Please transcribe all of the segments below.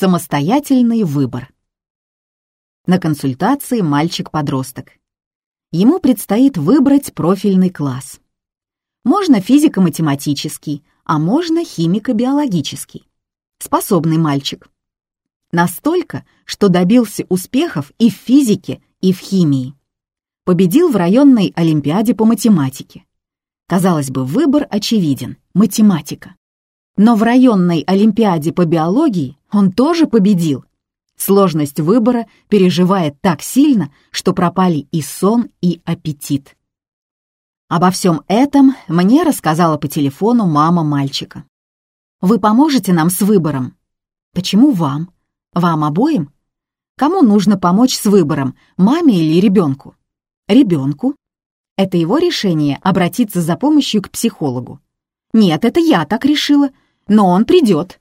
Самостоятельный выбор. На консультации мальчик-подросток. Ему предстоит выбрать профильный класс. Можно физико-математический, а можно химико-биологический. Способный мальчик. Настолько, что добился успехов и в физике, и в химии. Победил в районной олимпиаде по математике. Казалось бы, выбор очевиден — математика. Но в районной олимпиаде по биологии он тоже победил. Сложность выбора переживает так сильно, что пропали и сон, и аппетит. Обо всем этом мне рассказала по телефону мама мальчика. «Вы поможете нам с выбором?» «Почему вам? Вам обоим? Кому нужно помочь с выбором, маме или ребенку?» «Ребенку. Это его решение обратиться за помощью к психологу. Нет, это я так решила, но он придет.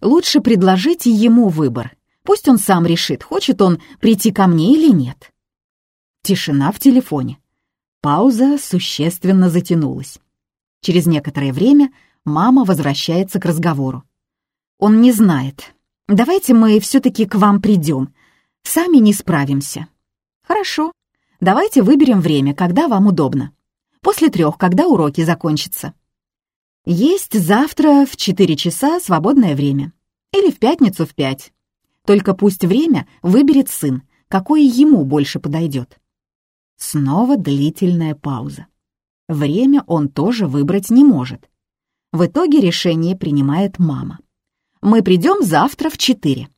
Лучше предложите ему выбор. Пусть он сам решит, хочет он прийти ко мне или нет. Тишина в телефоне. Пауза существенно затянулась. Через некоторое время мама возвращается к разговору. Он не знает. Давайте мы все-таки к вам придем. Сами не справимся. Хорошо. Давайте выберем время, когда вам удобно. После трех, когда уроки закончатся. Есть завтра в четыре часа свободное время. Или в пятницу в пять. Только пусть время выберет сын, какое ему больше подойдет. Снова длительная пауза. Время он тоже выбрать не может. В итоге решение принимает мама. Мы придем завтра в четыре.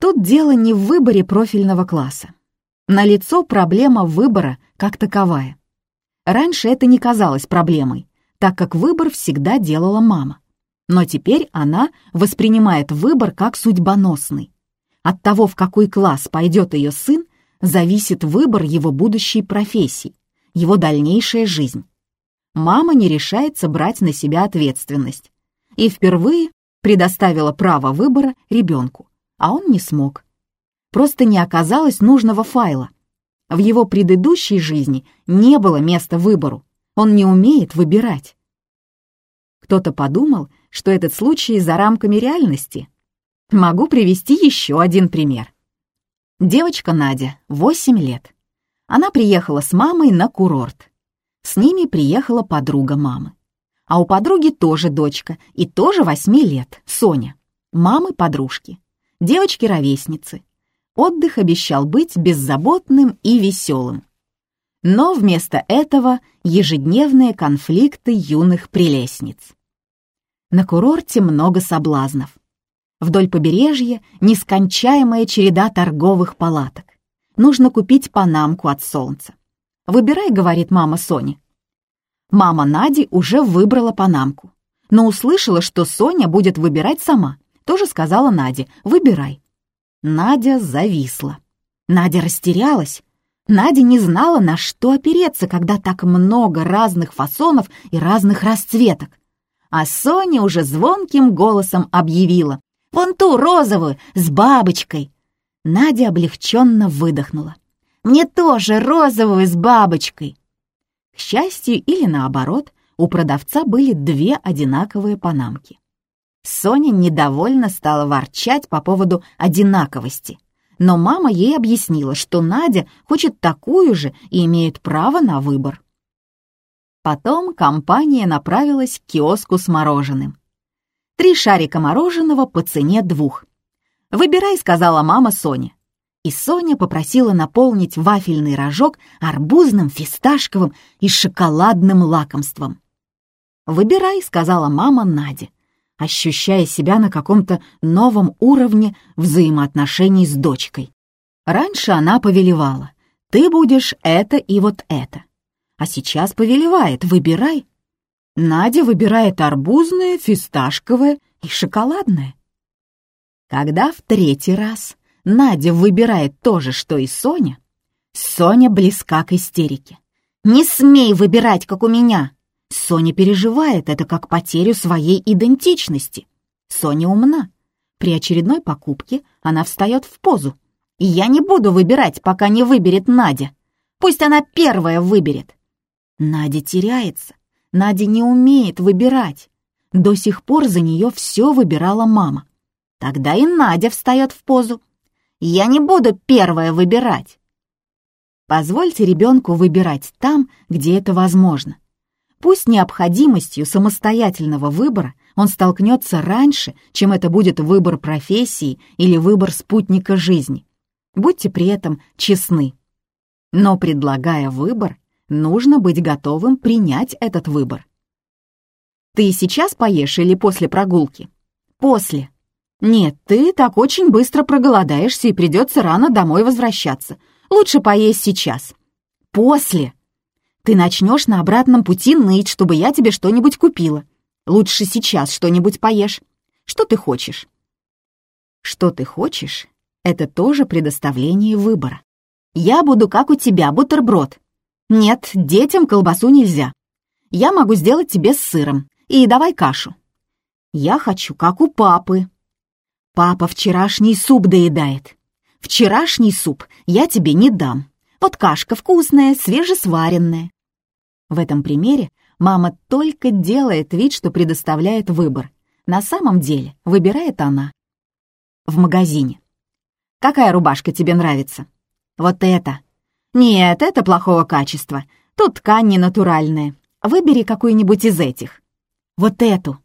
Тут дело не в выборе профильного класса. Налицо проблема выбора как таковая. Раньше это не казалось проблемой, так как выбор всегда делала мама. Но теперь она воспринимает выбор как судьбоносный. От того, в какой класс пойдет ее сын, зависит выбор его будущей профессии, его дальнейшая жизнь. Мама не решается брать на себя ответственность и впервые предоставила право выбора ребенку, а он не смог. Просто не оказалось нужного файла. В его предыдущей жизни не было места выбору, он не умеет выбирать. Кто-то подумал, что этот случай за рамками реальности. Могу привести еще один пример. Девочка Надя, 8 лет. Она приехала с мамой на курорт. С ними приехала подруга мамы. А у подруги тоже дочка, и тоже 8 лет, Соня. Мамы подружки. Девочки-ровесницы. Отдых обещал быть беззаботным и веселым. Но вместо этого ежедневные конфликты юных прелестниц. На курорте много соблазнов. Вдоль побережья нескончаемая череда торговых палаток. Нужно купить панамку от солнца. «Выбирай», — говорит мама Сони. Мама Нади уже выбрала панамку, но услышала, что Соня будет выбирать сама. Тоже сказала Наде «выбирай». Надя зависла. Надя растерялась. Надя не знала, на что опереться, когда так много разных фасонов и разных расцветок а Соня уже звонким голосом объявила. «Вон ту розовую, с бабочкой!» Надя облегченно выдохнула. «Мне тоже розовую с бабочкой!» К счастью или наоборот, у продавца были две одинаковые панамки. Соня недовольно стала ворчать по поводу одинаковости, но мама ей объяснила, что Надя хочет такую же и имеет право на выбор. Потом компания направилась к киоску с мороженым. Три шарика мороженого по цене двух. «Выбирай», — сказала мама Соне. И Соня попросила наполнить вафельный рожок арбузным, фисташковым и шоколадным лакомством. «Выбирай», — сказала мама Наде, ощущая себя на каком-то новом уровне взаимоотношений с дочкой. Раньше она повелевала. «Ты будешь это и вот это а сейчас повелевает «выбирай». Надя выбирает арбузное, фисташковое и шоколадное. Когда в третий раз Надя выбирает то же, что и Соня, Соня близка к истерике. «Не смей выбирать, как у меня!» Соня переживает это как потерю своей идентичности. Соня умна. При очередной покупке она встает в позу. «Я не буду выбирать, пока не выберет Надя. Пусть она первая выберет. Надя теряется. Надя не умеет выбирать. До сих пор за нее все выбирала мама. Тогда и Надя встает в позу. Я не буду первая выбирать. Позвольте ребенку выбирать там, где это возможно. Пусть необходимостью самостоятельного выбора он столкнется раньше, чем это будет выбор профессии или выбор спутника жизни. Будьте при этом честны. Но предлагая выбор, нужно быть готовым принять этот выбор. Ты сейчас поешь или после прогулки? После. «Нет, ты так очень быстро проголодаешься и придется рано домой возвращаться. Лучше поесть сейчас». «После. Ты начнешь на обратном пути ныть, чтобы я тебе что-нибудь купила. Лучше сейчас что-нибудь поешь. Что ты хочешь?» «Что ты хочешь?» — это тоже предоставление выбора. «Я буду как у тебя, бутерброд». «Нет, детям колбасу нельзя. Я могу сделать тебе с сыром. И давай кашу». «Я хочу как у папы», Папа вчерашний суп доедает. Вчерашний суп я тебе не дам. Вот кашка вкусная, свежесваренная. В этом примере мама только делает вид, что предоставляет выбор. На самом деле выбирает она. В магазине. Какая рубашка тебе нравится? Вот эта. Нет, это плохого качества. Тут ткань не натуральная. Выбери какую-нибудь из этих. Вот эту.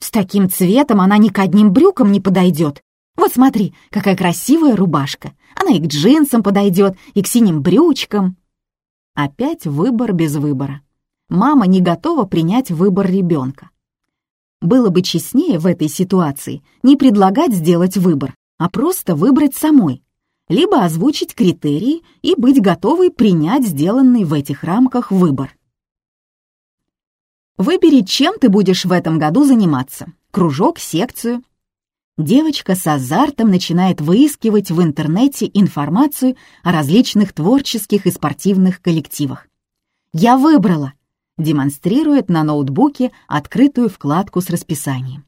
С таким цветом она ни к одним брюкам не подойдет. Вот смотри, какая красивая рубашка. Она и к джинсам подойдет, и к синим брючкам. Опять выбор без выбора. Мама не готова принять выбор ребенка. Было бы честнее в этой ситуации не предлагать сделать выбор, а просто выбрать самой, либо озвучить критерии и быть готовой принять сделанный в этих рамках выбор. Выбери, чем ты будешь в этом году заниматься. Кружок, секцию. Девочка с азартом начинает выискивать в интернете информацию о различных творческих и спортивных коллективах. «Я выбрала!» демонстрирует на ноутбуке открытую вкладку с расписанием.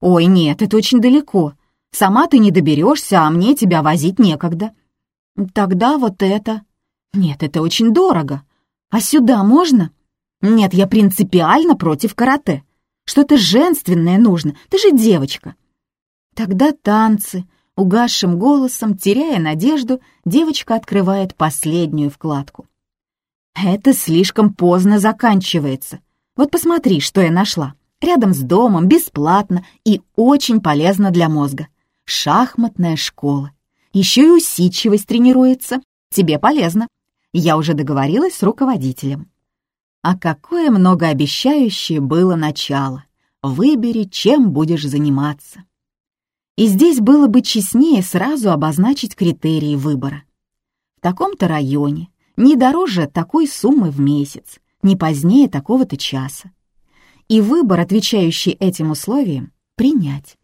«Ой, нет, это очень далеко. Сама ты не доберешься, а мне тебя возить некогда». «Тогда вот это...» «Нет, это очень дорого. А сюда можно?» Нет, я принципиально против карате. Что-то женственное нужно, ты же девочка. Тогда танцы. Угасшим голосом, теряя надежду, девочка открывает последнюю вкладку. Это слишком поздно заканчивается. Вот посмотри, что я нашла. Рядом с домом, бесплатно и очень полезно для мозга. Шахматная школа. Еще и усидчивость тренируется. Тебе полезно. Я уже договорилась с руководителем. А какое многообещающее было начало. Выбери, чем будешь заниматься. И здесь было бы честнее сразу обозначить критерии выбора. В таком-то районе, не дороже такой суммы в месяц, не позднее такого-то часа. И выбор, отвечающий этим условиям, принять.